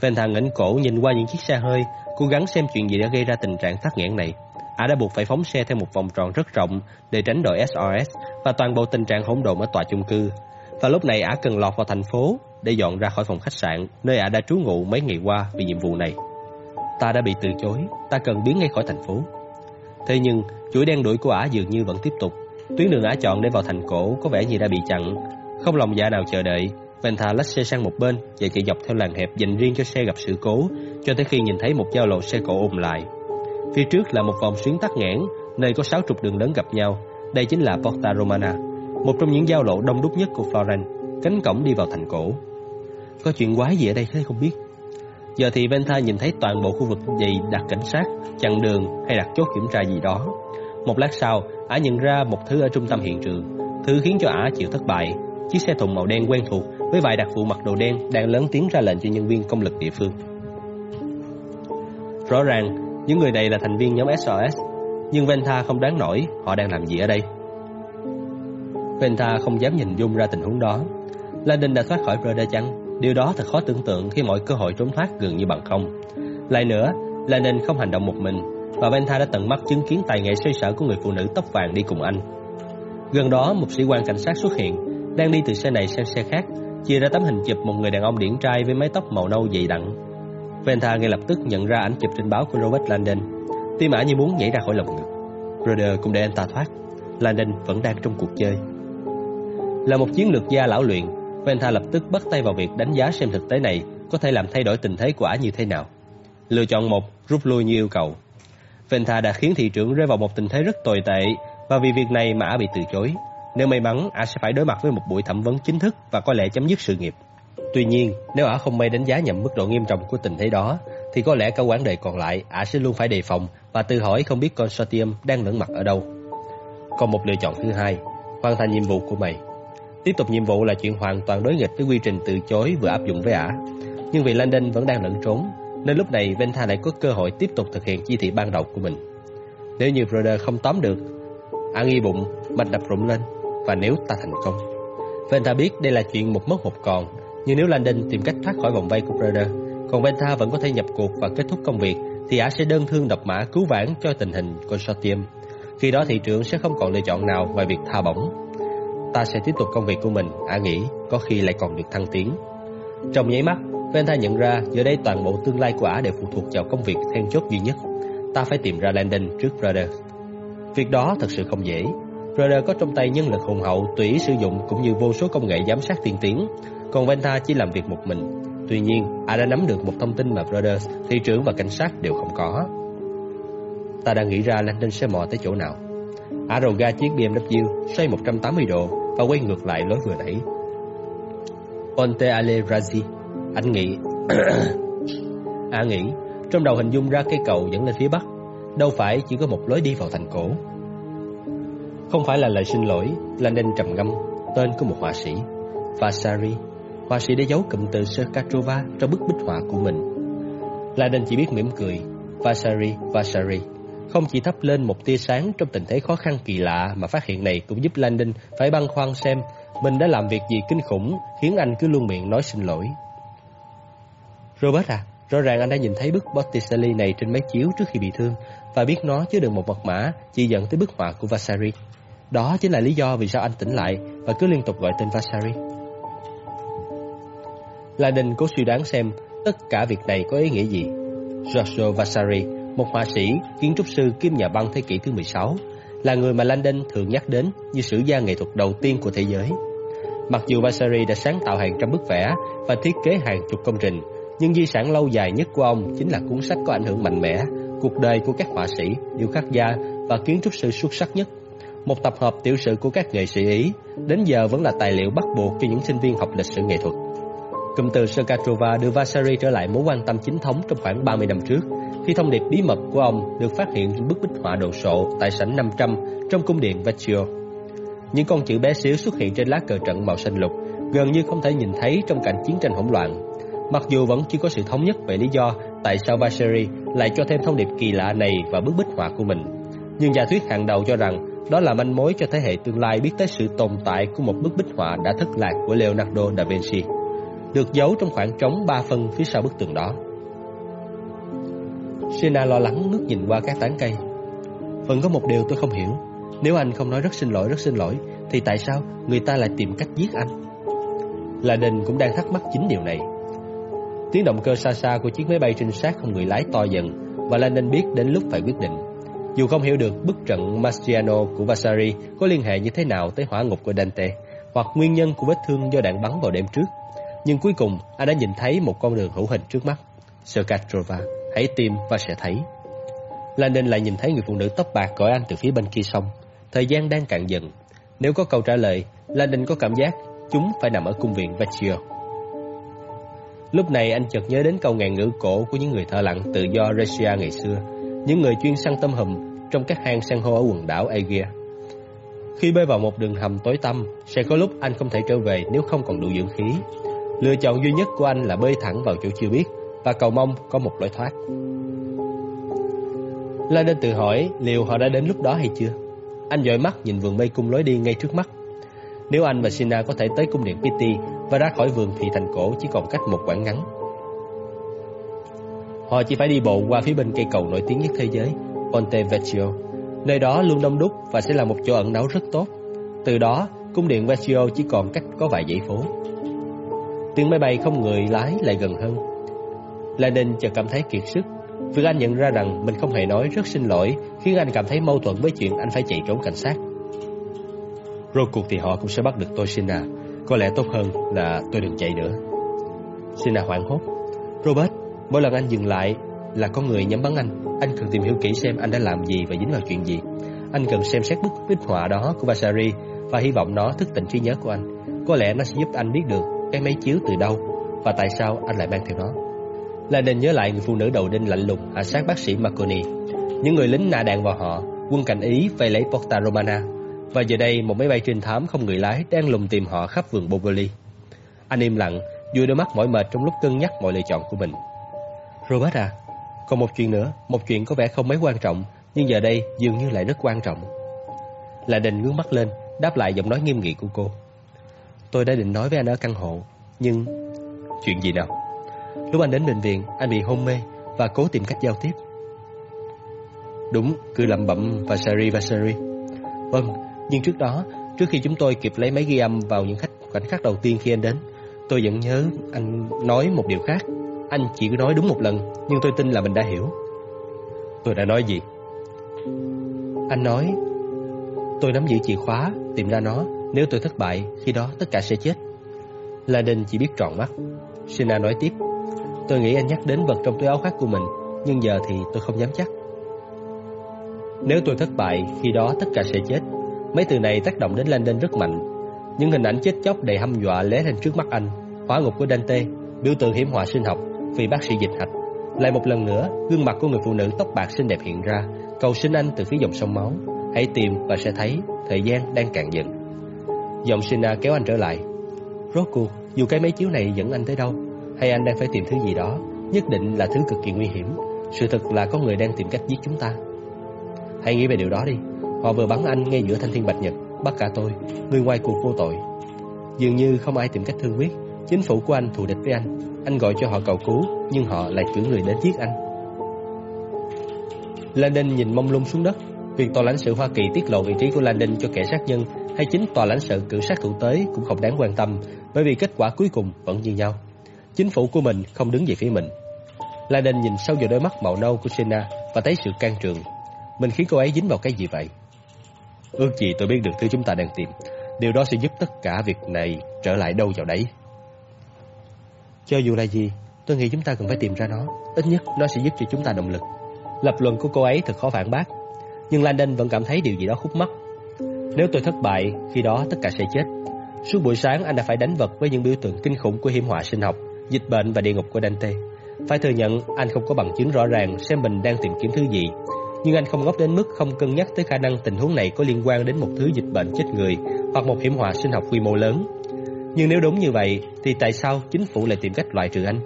Venta ngẩng cổ nhìn qua những chiếc xe hơi, cố gắng xem chuyện gì đã gây ra tình trạng tắc nghẽn này. Ả đã buộc phải phóng xe theo một vòng tròn rất rộng để tránh đội SRS và toàn bộ tình trạng hỗn độn ở tòa chung cư. Và lúc này Ả cần lọt vào thành phố để dọn ra khỏi phòng khách sạn nơi ả đã trú ngụ mấy ngày qua vì nhiệm vụ này. Ta đã bị từ chối, ta cần biến ngay khỏi thành phố. Thế nhưng, chuỗi đen đuổi của ả dường như vẫn tiếp tục. Tuyến đường ả chọn để vào thành cổ có vẻ như đã bị chặn. Không lòng dạ nào chờ đợi, Venta lách xe sang một bên và chạy dọc theo làn hẹp dành riêng cho xe gặp sự cố, cho tới khi nhìn thấy một giao lộ xe cộ ôm lại. Phía trước là một vòng xuyến tắc nghẽn, nơi có sáu trục đường lớn gặp nhau. Đây chính là Porta Romana, một trong những giao lộ đông đúc nhất của Florence, cánh cổng đi vào thành cổ. Có chuyện quái gì ở đây thế không biết Giờ thì Venta nhìn thấy toàn bộ khu vực dày đặt cảnh sát Chặn đường hay đặt chốt kiểm tra gì đó một lát sau Ả nhận ra một thứ ở trung tâm hiện trường. Thứ khiến cho Ả chịu thất bại Chiếc xe thùng màu đen quen thuộc Với vài đặc vụ mặc đồ đen Đang lớn tiếng ra lệnh cho nhân viên công lực địa phương. Rõ ràng Những người này là thành viên nhóm SOS Nhưng Venta không đáng nổi Họ đang làm gì ở đây. Venta không dám nhìn dung ra tình huống đó. Landon đã thoát khỏi Breda chăng Điều đó thật khó tưởng tượng khi mọi cơ hội trốn thoát gần như bằng không. Lại nữa, Lenin không hành động một mình, và Bentha đã tận mắt chứng kiến tài nghệ xoay sở của người phụ nữ tóc vàng đi cùng anh. Gần đó, một sĩ quan cảnh sát xuất hiện, đang đi từ xe này sang xe khác, chia ra tấm hình chụp một người đàn ông điển trai với mái tóc màu nâu dày đặn. Bentha ngay lập tức nhận ra ảnh chụp trên báo của Robert Landon. Tim ả như muốn nhảy ra khỏi lồng ngực. Roder cũng để anh ta thoát. Landon vẫn đang trong cuộc chơi. Là một chiến lược gia lão luyện, Venta lập tức bắt tay vào việc đánh giá xem thực tế này có thể làm thay đổi tình thế của ả như thế nào. Lựa chọn một, rút lui như yêu cầu. Venta đã khiến thị trưởng rơi vào một tình thế rất tồi tệ và vì việc này mà ả bị từ chối. Nếu may mắn, ả sẽ phải đối mặt với một buổi thẩm vấn chính thức và có lẽ chấm dứt sự nghiệp. Tuy nhiên, nếu ả không may đánh giá nhầm mức độ nghiêm trọng của tình thế đó, thì có lẽ cả quãng đời còn lại ả sẽ luôn phải đề phòng và tự hỏi không biết consortium đang lẫn mặt ở đâu. Còn một lựa chọn thứ hai, hoàn thành nhiệm vụ của mày. Tiếp tục nhiệm vụ là chuyện hoàn toàn đối nghịch với quy trình từ chối vừa áp dụng với ả. Nhưng vì Landon vẫn đang lẫn trốn, nên lúc này Venta lại có cơ hội tiếp tục thực hiện chi thị ban đầu của mình. Nếu như Brother không tóm được, ả nghi bụng, mạch đập rụng lên, và nếu ta thành công. Venta biết đây là chuyện một mất một còn, nhưng nếu Landon tìm cách thoát khỏi vòng vây của Brother, còn Venta vẫn có thể nhập cuộc và kết thúc công việc, thì ả sẽ đơn thương độc mã cứu vãn cho tình hình consortium. Khi đó thị trưởng sẽ không còn lựa chọn nào ngoài việc tha bổng. Ta sẽ tiếp tục công việc của mình, ả nghĩ, có khi lại còn được thăng tiến. Trong nháy mắt, Venta nhận ra giờ đây toàn bộ tương lai của ả đều phụ thuộc vào công việc then chốt duy nhất. Ta phải tìm ra Landon trước Brother. Việc đó thật sự không dễ. Brother có trong tay nhân lực hùng hậu tùy ý sử dụng cũng như vô số công nghệ giám sát tiên tiến, còn Venta chỉ làm việc một mình. Tuy nhiên, ả đã nắm được một thông tin mà Brothers, thị trưởng và cảnh sát đều không có. Ta đang nghĩ ra Landon sẽ mò tới chỗ nào. Ả rồ ga chiếc BMW xoay 180 độ và quay ngược lại lối vừa nãy. Ponte alle Razi, anh nghĩ. Ả nghĩ, trong đầu hình dung ra cây cầu dẫn lên phía bắc, đâu phải chỉ có một lối đi vào thành cổ. Không phải là lời xin lỗi, Landon trầm ngâm, tên của một họa sĩ, Vasari họa sĩ đã giấu cụm từ Sakatrova trong bức bích họa của mình. Laden chỉ biết mỉm cười, Vasari, Vasari. Không chỉ thắp lên một tia sáng trong tình thế khó khăn kỳ lạ mà phát hiện này cũng giúp Landon phải băn khoăn xem mình đã làm việc gì kinh khủng khiến anh cứ luôn miệng nói xin lỗi. Robert à, rõ ràng anh đã nhìn thấy bức Botticelli này trên máy chiếu trước khi bị thương và biết nó chứa đựng một mật mã chỉ dẫn tới bức họa của Vasari. Đó chính là lý do vì sao anh tỉnh lại và cứ liên tục gọi tên Vasari. La Đình cố suy đoán xem tất cả việc này có ý nghĩa gì. Giorgio Vasari, một họa sĩ, kiến trúc sư kiêm nhà băng thế kỷ thứ 16, là người mà Landon thường nhắc đến như sử gia nghệ thuật đầu tiên của thế giới. Mặc dù Vasari đã sáng tạo hàng trăm bức vẽ và thiết kế hàng chục công trình, nhưng di sản lâu dài nhất của ông chính là cuốn sách có ảnh hưởng mạnh mẽ, cuộc đời của các họa sĩ, điêu khắc gia và kiến trúc sư xuất sắc nhất. Một tập hợp tiểu sử của các nghệ sĩ Ý, đến giờ vẫn là tài liệu bắt buộc cho những sinh viên học lịch sử nghệ thuật. Cụm từ Sokatrova đưa Vasari trở lại mối quan tâm chính thống trong khoảng 30 năm trước, khi thông điệp bí mật của ông được phát hiện trên bức bích họa đồ sộ tại sảnh 500 trong cung điện Vecchio. Những con chữ bé xíu xuất hiện trên lá cờ trận màu xanh lục, gần như không thể nhìn thấy trong cảnh chiến tranh hỗn loạn. Mặc dù vẫn chưa có sự thống nhất về lý do tại sao Vasari lại cho thêm thông điệp kỳ lạ này vào bức bích họa của mình, nhưng giả thuyết hàng đầu cho rằng đó là manh mối cho thế hệ tương lai biết tới sự tồn tại của một bức bích họa đã thất lạc của Leonardo da Vinci được giấu trong khoảng trống ba phân phía sau bức tường đó. Sina lo lắng ngước nhìn qua các tán cây. Vẫn có một điều tôi không hiểu, nếu anh không nói rất xin lỗi, rất xin lỗi, thì tại sao người ta lại tìm cách giết anh? Là Đình cũng đang thắc mắc chính điều này. Tiếng động cơ xa xa của chiếc máy bay trinh sát không người lái to dần và Landon biết đến lúc phải quyết định. Dù không hiểu được bức trận Mastriano của Vasari có liên hệ như thế nào tới hỏa ngục của Dante hoặc nguyên nhân của vết thương do đạn bắn vào đêm trước, nhưng cuối cùng anh đã nhìn thấy một con đường hữu hình trước mắt. Sokatrova, hãy tìm và sẽ thấy. Landon lại nhìn thấy người phụ nữ tóc bạc gọi anh từ phía bên kia sông. Thời gian đang cạn dần. Nếu có câu trả lời, Landon có cảm giác chúng phải nằm ở cung viện Vecchio. Lúc này anh chợt nhớ đến câu ngàn ngữ cổ của những người thợ lặn tự do Russia ngày xưa, những người chuyên săn tâm hùm trong các hang san hô ở quần đảo Aegea. Khi bơi vào một đường hầm tối tăm, sẽ có lúc anh không thể trở về nếu không còn đủ dưỡng khí. Lựa chọn duy nhất của anh là bơi thẳng vào chỗ chưa biết và cầu mong có một lối thoát. La nên tự hỏi liệu họ đã đến lúc đó hay chưa. Anh dõi mắt nhìn vườn mây cung lối đi ngay trước mắt. Nếu anh và Sina có thể tới cung điện Pitti và ra khỏi vườn thì thành cổ chỉ còn cách một quãng ngắn. Họ chỉ phải đi bộ qua phía bên cây cầu nổi tiếng nhất thế giới, Ponte Vecchio. Nơi đó luôn đông đúc và sẽ là một chỗ ẩn náu rất tốt. Từ đó, cung điện Vecchio chỉ còn cách có vài dãy phố. Tiếng máy bay không người lái lại gần hơn. Lenin chợt cảm thấy kiệt sức. Việc anh nhận ra rằng mình không hề nói rất xin lỗi khiến anh cảm thấy mâu thuẫn với chuyện anh phải chạy trốn cảnh sát. Rốt cuộc thì họ cũng sẽ bắt được tôi Sina. Có lẽ tốt hơn là tôi đừng chạy nữa. Sina hoảng hốt. Robert, mỗi lần anh dừng lại là có người nhắm bắn anh. Anh cần tìm hiểu kỹ xem anh đã làm gì và dính vào chuyện gì. Anh cần xem xét bức bích họa đó của Vasari và hy vọng nó thức tỉnh trí nhớ của anh. Có lẽ nó sẽ giúp anh biết được cái máy chiếu từ đâu và tại sao anh lại mang theo nó. Là nên nhớ lại người phụ nữ đầu đinh lạnh lùng hạ sát bác sĩ Marconi. Những người lính nạ đạn vào họ, quân cảnh Ý vây lấy Porta Romana. Và giờ đây một máy bay trinh thám không người lái đang lùng tìm họ khắp vườn Boboli. Anh im lặng, vui đôi mắt mỏi mệt trong lúc cân nhắc mọi lựa chọn của mình. Robert à, còn một chuyện nữa, một chuyện có vẻ không mấy quan trọng, nhưng giờ đây dường như lại rất quan trọng. Là đình ngước mắt lên, đáp lại giọng nói nghiêm nghị của cô. Tôi đã định nói với anh ở căn hộ, nhưng... Chuyện gì nào? Lúc anh đến bệnh viện, anh bị hôn mê và cố tìm cách giao tiếp. Đúng, cứ lẩm bẩm Vasari Vasari. Vâng, nhưng trước đó, trước khi chúng tôi kịp lấy máy ghi âm vào những khách khoảnh khắc đầu tiên khi anh đến, tôi vẫn nhớ anh nói một điều khác. Anh chỉ có nói đúng một lần, nhưng tôi tin là mình đã hiểu. Tôi đã nói gì? Anh nói, tôi nắm giữ chìa khóa, tìm ra nó. Nếu tôi thất bại, khi đó tất cả sẽ chết. Landon chỉ biết tròn mắt. Sina nói tiếp, tôi nghĩ anh nhắc đến vật trong túi áo khoác của mình, nhưng giờ thì tôi không dám chắc. Nếu tôi thất bại, khi đó tất cả sẽ chết. Mấy từ này tác động đến Landon rất mạnh. Những hình ảnh chết chóc đầy hăm dọa lóe lên trước mắt anh. Hỏa ngục của Dante, biểu tượng hiểm họa sinh học, vì bác sĩ dịch hạch. Lại một lần nữa, gương mặt của người phụ nữ tóc bạc xinh đẹp hiện ra, cầu xin anh từ phía dòng sông máu. Hãy tìm và sẽ thấy thời gian đang cạn dần. Giọng Sina kéo anh trở lại. Rốt cuộc, dù cái máy chiếu này dẫn anh tới đâu, hay anh đang phải tìm thứ gì đó, nhất định là thứ cực kỳ nguy hiểm. Sự thật là có người đang tìm cách giết chúng ta. Hãy nghĩ về điều đó đi. Họ vừa bắn anh ngay giữa thanh thiên bạch nhật, bắt cả tôi, người ngoài cuộc vô tội. Dường như không ai tìm cách thương quyết. Chính phủ của anh thù địch với anh. Anh gọi cho họ cầu cứu, nhưng họ lại cử người đến giết anh. Landon nhìn mông lung xuống đất. Việc tòa lãnh sự Hoa Kỳ tiết lộ vị trí của Landon cho kẻ sát nhân hay chính tòa lãnh sự cử sát thủ tới cũng không đáng quan tâm, bởi vì kết quả cuối cùng vẫn như nhau. Chính phủ của mình không đứng về phía mình. Landon nhìn sâu vào đôi mắt màu nâu của Sena và thấy sự can trường. Mình khiến cô ấy dính vào cái gì vậy? Ước gì tôi biết được thứ chúng ta đang tìm. Điều đó sẽ giúp tất cả việc này trở lại đâu vào đấy. Cho dù là gì, tôi nghĩ chúng ta cần phải tìm ra nó. Ít nhất nó sẽ giúp cho chúng ta động lực. Lập luận của cô ấy thật khó phản bác. Nhưng Landon vẫn cảm thấy điều gì đó khúc mắc. Nếu tôi thất bại, khi đó tất cả sẽ chết. Suốt buổi sáng anh đã phải đánh vật với những biểu tượng kinh khủng của hiểm họa sinh học, dịch bệnh và địa ngục của Dante. Phải thừa nhận anh không có bằng chứng rõ ràng xem mình đang tìm kiếm thứ gì. Nhưng anh không ngốc đến mức không cân nhắc tới khả năng tình huống này có liên quan đến một thứ dịch bệnh chết người hoặc một hiểm họa sinh học quy mô lớn. Nhưng nếu đúng như vậy, thì tại sao chính phủ lại tìm cách loại trừ anh?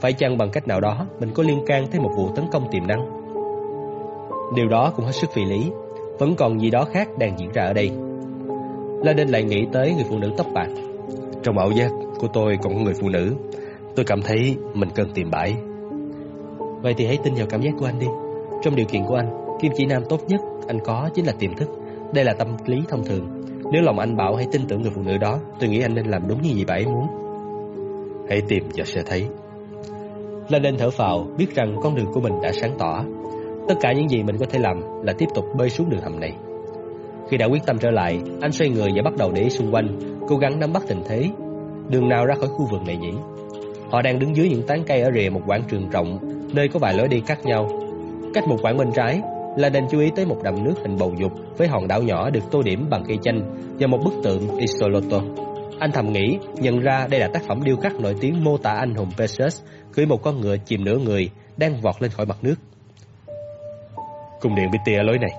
Phải chăng bằng cách nào đó mình có liên can tới một vụ tấn công tiềm năng? Điều đó cũng hết sức phi lý, vẫn còn gì đó khác đang diễn ra ở đây. La Đinh lại nghĩ tới người phụ nữ tóc bạc. Trong ảo giác của tôi còn có người phụ nữ, tôi cảm thấy mình cần tìm bãi. Vậy thì hãy tin vào cảm giác của anh đi. Trong điều kiện của anh, kim chỉ nam tốt nhất anh có chính là tiềm thức. Đây là tâm lý thông thường. Nếu lòng anh bảo hãy tin tưởng người phụ nữ đó, tôi nghĩ anh nên làm đúng như gì bà ấy muốn. Hãy tìm và sẽ thấy. La lên thở phào, biết rằng con đường của mình đã sáng tỏ. Tất cả những gì mình có thể làm là tiếp tục bơi xuống đường hầm này. Khi đã quyết tâm trở lại, anh xoay người và bắt đầu để ý xung quanh, cố gắng nắm bắt tình thế. Đường nào ra khỏi khu vườn này nhỉ? Họ đang đứng dưới những tán cây ở rìa một quảng trường rộng, nơi có vài lối đi cắt nhau. Cách một quãng bên trái, là nên chú ý tới một đầm nước hình bầu dục với hòn đảo nhỏ được tô điểm bằng cây chanh và một bức tượng Isoloto. Anh thầm nghĩ, nhận ra đây là tác phẩm điêu khắc nổi tiếng mô tả anh hùng Perseus cưỡi một con ngựa chìm nửa người đang vọt lên khỏi mặt nước. Cung điện Bittia lối này.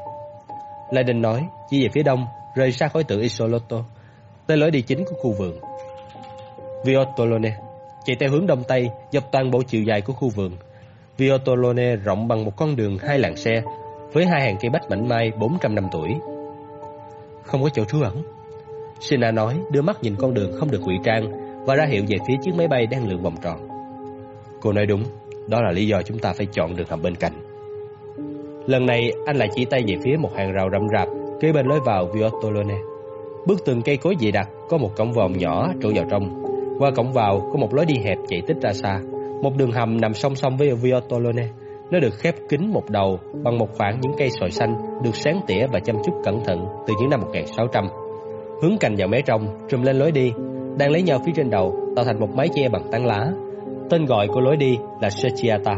Leiden nói, chỉ về phía đông, rời xa khỏi tượng Isoloto, tới lối đi chính của khu vườn. Viotolone chạy theo hướng đông tây dọc toàn bộ chiều dài của khu vườn. Viotolone rộng bằng một con đường hai làn xe với hai hàng cây bách mảnh mai 400 năm tuổi. Không có chỗ trú ẩn. Sina nói, đưa mắt nhìn con đường không được ngụy trang và ra hiệu về phía chiếc máy bay đang lượn vòng tròn. Cô nói đúng, đó là lý do chúng ta phải chọn đường hầm bên cạnh. Lần này anh lại chỉ tay về phía một hàng rào rậm rạp kế bên lối vào Viottolone. Bước từng cây cối dày đặc có một cổng vòm nhỏ trụ vào trong. Qua cổng vào có một lối đi hẹp chạy tích ra xa. Một đường hầm nằm song song với Viottolone. Nó được khép kín một đầu bằng một khoảng những cây sồi xanh được sáng tỉa và chăm chút cẩn thận từ những năm 1600. Hướng cành vào mé trong, trùm lên lối đi, đang lấy nhau phía trên đầu tạo thành một mái che bằng tán lá. Tên gọi của lối đi là Sechiata,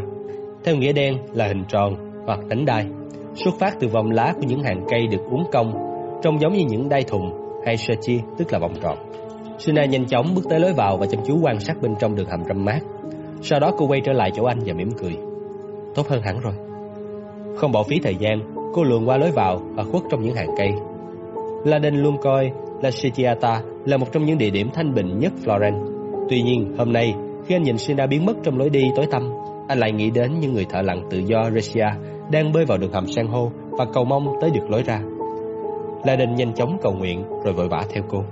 theo nghĩa đen là hình tròn hoặc đánh đai, xuất phát từ vòng lá của những hàng cây được uốn cong, trông giống như những đai thùng hay Sechi tức là vòng tròn. Suna nhanh chóng bước tới lối vào và chăm chú quan sát bên trong đường hầm râm mát. Sau đó cô quay trở lại chỗ anh và mỉm cười. Tốt hơn hẳn rồi. Không bỏ phí thời gian, cô luồn qua lối vào và khuất trong những hàng cây. Laden luôn coi La Cecchiata là một trong những địa điểm thanh bình nhất Florence. Tuy nhiên, hôm nay, khi anh nhìn Sina biến mất trong lối đi tối tăm, anh lại nghĩ đến những người thợ lặn tự do Resia đang bơi vào đường hầm san hô và cầu mong tới được lối ra. Laden nhanh chóng cầu nguyện rồi vội vã theo cô.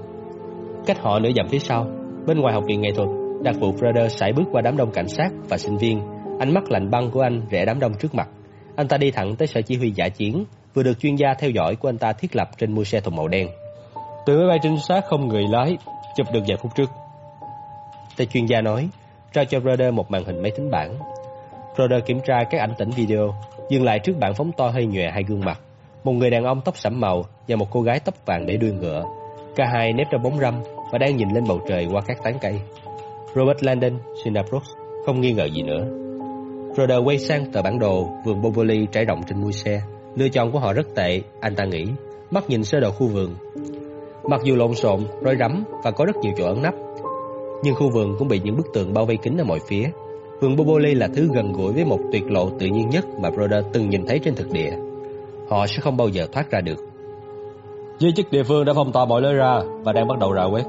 Cách họ nửa dặm phía sau, bên ngoài học viện nghệ thuật, đặc vụ Froder sải bước qua đám đông cảnh sát và sinh viên. Ánh mắt lạnh băng của anh rẽ đám đông trước mặt. Anh ta đi thẳng tới sở chỉ huy giả chiến, vừa được chuyên gia theo dõi của anh ta thiết lập trên mui xe thùng màu đen. Từ máy bay trinh sát không người lái, chụp được vài phút trước. Tay chuyên gia nói, trao cho Froder một màn hình máy tính bảng. Froder kiểm tra các ảnh tĩnh video, dừng lại trước bảng phóng to hơi nhòe hai gương mặt. Một người đàn ông tóc sẫm màu và một cô gái tóc vàng để đuôi ngựa Cả hai nép trong bóng râm và đang nhìn lên bầu trời qua các tán cây. Robert Landon, Sina Brooks không nghi ngờ gì nữa. Roder quay sang tờ bản đồ vườn Boboli trải rộng trên mui xe. Lựa chọn của họ rất tệ, anh ta nghĩ, mắt nhìn sơ đồ khu vườn. Mặc dù lộn xộn, rối rắm và có rất nhiều chỗ ẩn nấp, nhưng khu vườn cũng bị những bức tường bao vây kín ở mọi phía. Vườn Boboli là thứ gần gũi với một tuyệt lộ tự nhiên nhất mà Broder từng nhìn thấy trên thực địa. Họ sẽ không bao giờ thoát ra được. Giới chức địa phương đã phong tỏa mọi lối ra và đang bắt đầu rà quét.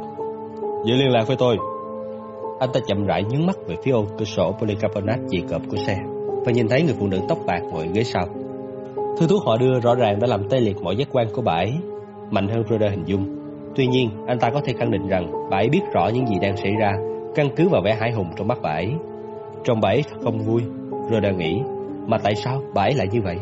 Giữ liên lạc với tôi. Anh ta chậm rãi nhướng mắt về phía ô cửa sổ polycarbonate dị cộp của xe và nhìn thấy người phụ nữ tóc bạc ngồi ghế sau. Thứ thuốc họ đưa rõ ràng đã làm tê liệt mọi giác quan của bà ấy, mạnh hơn Roder hình dung. Tuy nhiên, anh ta có thể khẳng định rằng bà ấy biết rõ những gì đang xảy ra, căn cứ vào vẻ hãi hùng trong mắt bà ấy. Trong bà ấy thật không vui, Roder nghĩ, mà tại sao bà ấy lại như vậy?